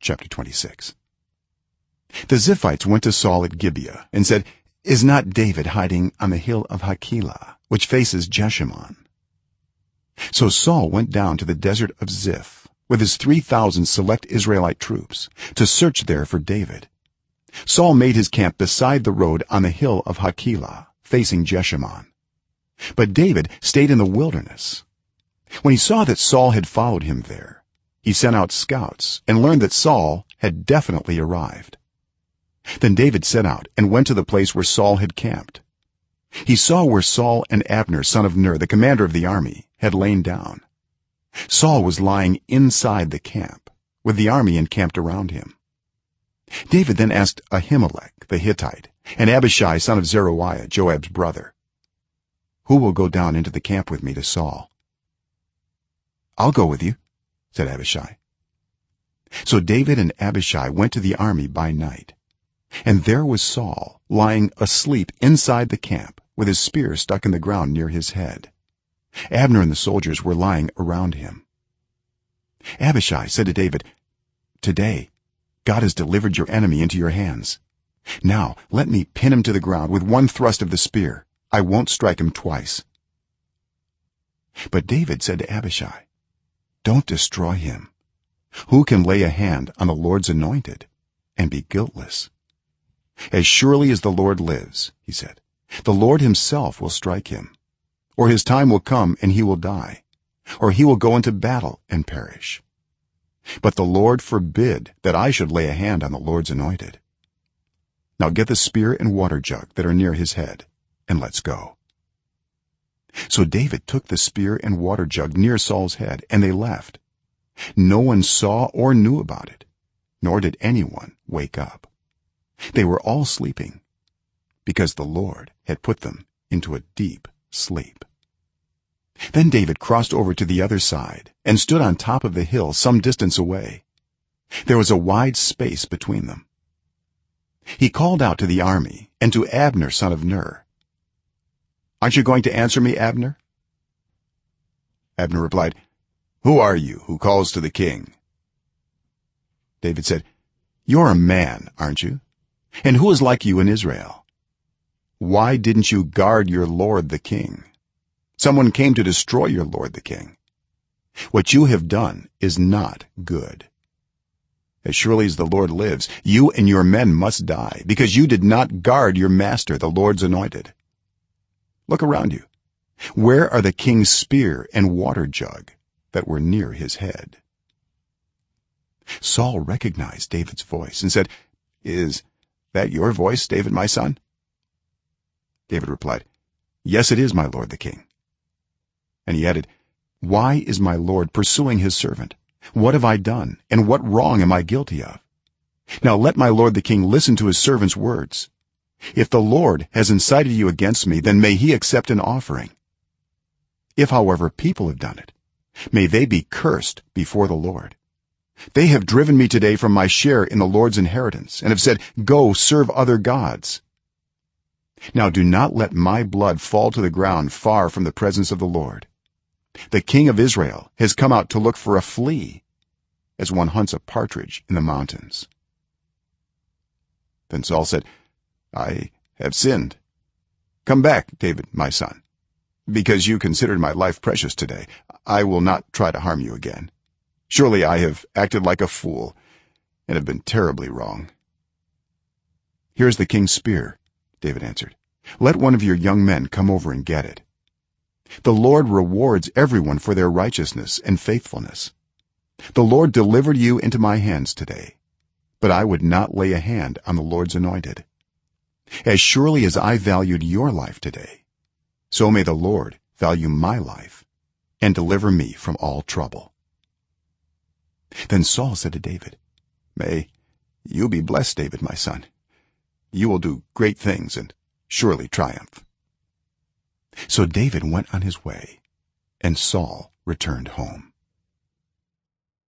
chapter 26 the ziphites went to saul at gibeah and said is not david hiding on the hill of hachilah which faces jeshimon? So saul went down to the desert of ziph with his 3000 select israelite troops to search there for david. Saul made his camp beside the road on the hill of hachilah facing jeshimon. But david stayed in the wilderness. When he saw that saul had followed him there he sent out scouts and learned that saul had definitely arrived. Then david set out and went to the place where saul had camped. He saw where saul and abner son of ner the commander of the army had lain down. Saul was lying inside the camp with the army encamped around him. David then asked ahimelech the hittite and abishai son of zeruiah joab's brother who will go down into the camp with me to saul? I'll go with you said abishai. So david and abishai went to the army by night. And there was saul lying asleep inside the camp with his spear stuck in the ground near his head. Abner and the soldiers were lying around him. Abishai said to david today god has delivered your enemy into your hands. Now let me pin him to the ground with one thrust of the spear. I won't strike him twice. But david said to abishai don't destroy him. Who can lay a hand on the lord's anointed and be guiltless? As surely as the lord lives he said the lord himself will strike him or his time will come and he will die or he will go into battle and perish. But the lord forbid that i should lay a hand on the lord's anointed. Now get the spear and water jug that are near his head and let's go so david took the spear and water jug near saul's head and they left. No one saw or knew about it nor did anyone wake up. They were all sleeping because the lord had put them into a deep sleep. Then david crossed over to the other side and stood on top of the hill some distance away. There was a wide space between them. He called out to the army and to abner son of ner aren't you going to answer me abner? Abner replied who are you who calls to the king? David said you're a man aren't you? And who is like you in israel? Why didn't you guard your lord the king? Someone came to destroy your lord the king. What you have done is not good. As surely as the lord lives you and your men must die because you did not guard your master the lord's anointed look around you. Where are the king's spear and water jug that were near his head? Saul recognized david's voice and said is that your voice david my son? David replied yes it is my lord the king. And he added why is my lord pursuing his servant? What have i done and what wrong am i guilty of? Now let my lord the king listen to his servant's words if the lord has incited you against me then may he accept an offering. If however people have done it may they be cursed before the lord. They have driven me today from my share in the lord's inheritance and have said go serve other gods. Now do not let my blood fall to the ground far from the presence of the lord. The king of israel has come out to look for a flea as one hunts a partridge in the mountains. Then saul said i have sinned. Come back david my son. Because you considered my life precious today i will not try to harm you again. Surely i have acted like a fool and have been terribly wrong. Here is the king's spear david answered. Let one of your young men come over and get it. The lord rewards everyone for their righteousness and faithfulness. The lord delivered you into my hands today but i would not lay a hand on the lord's anointed as surely as i valued your life today so may the lord value my life and deliver me from all trouble. Then saul said to david may you be blessed david my son. You will do great things and surely triumph. So david went on his way and saul returned home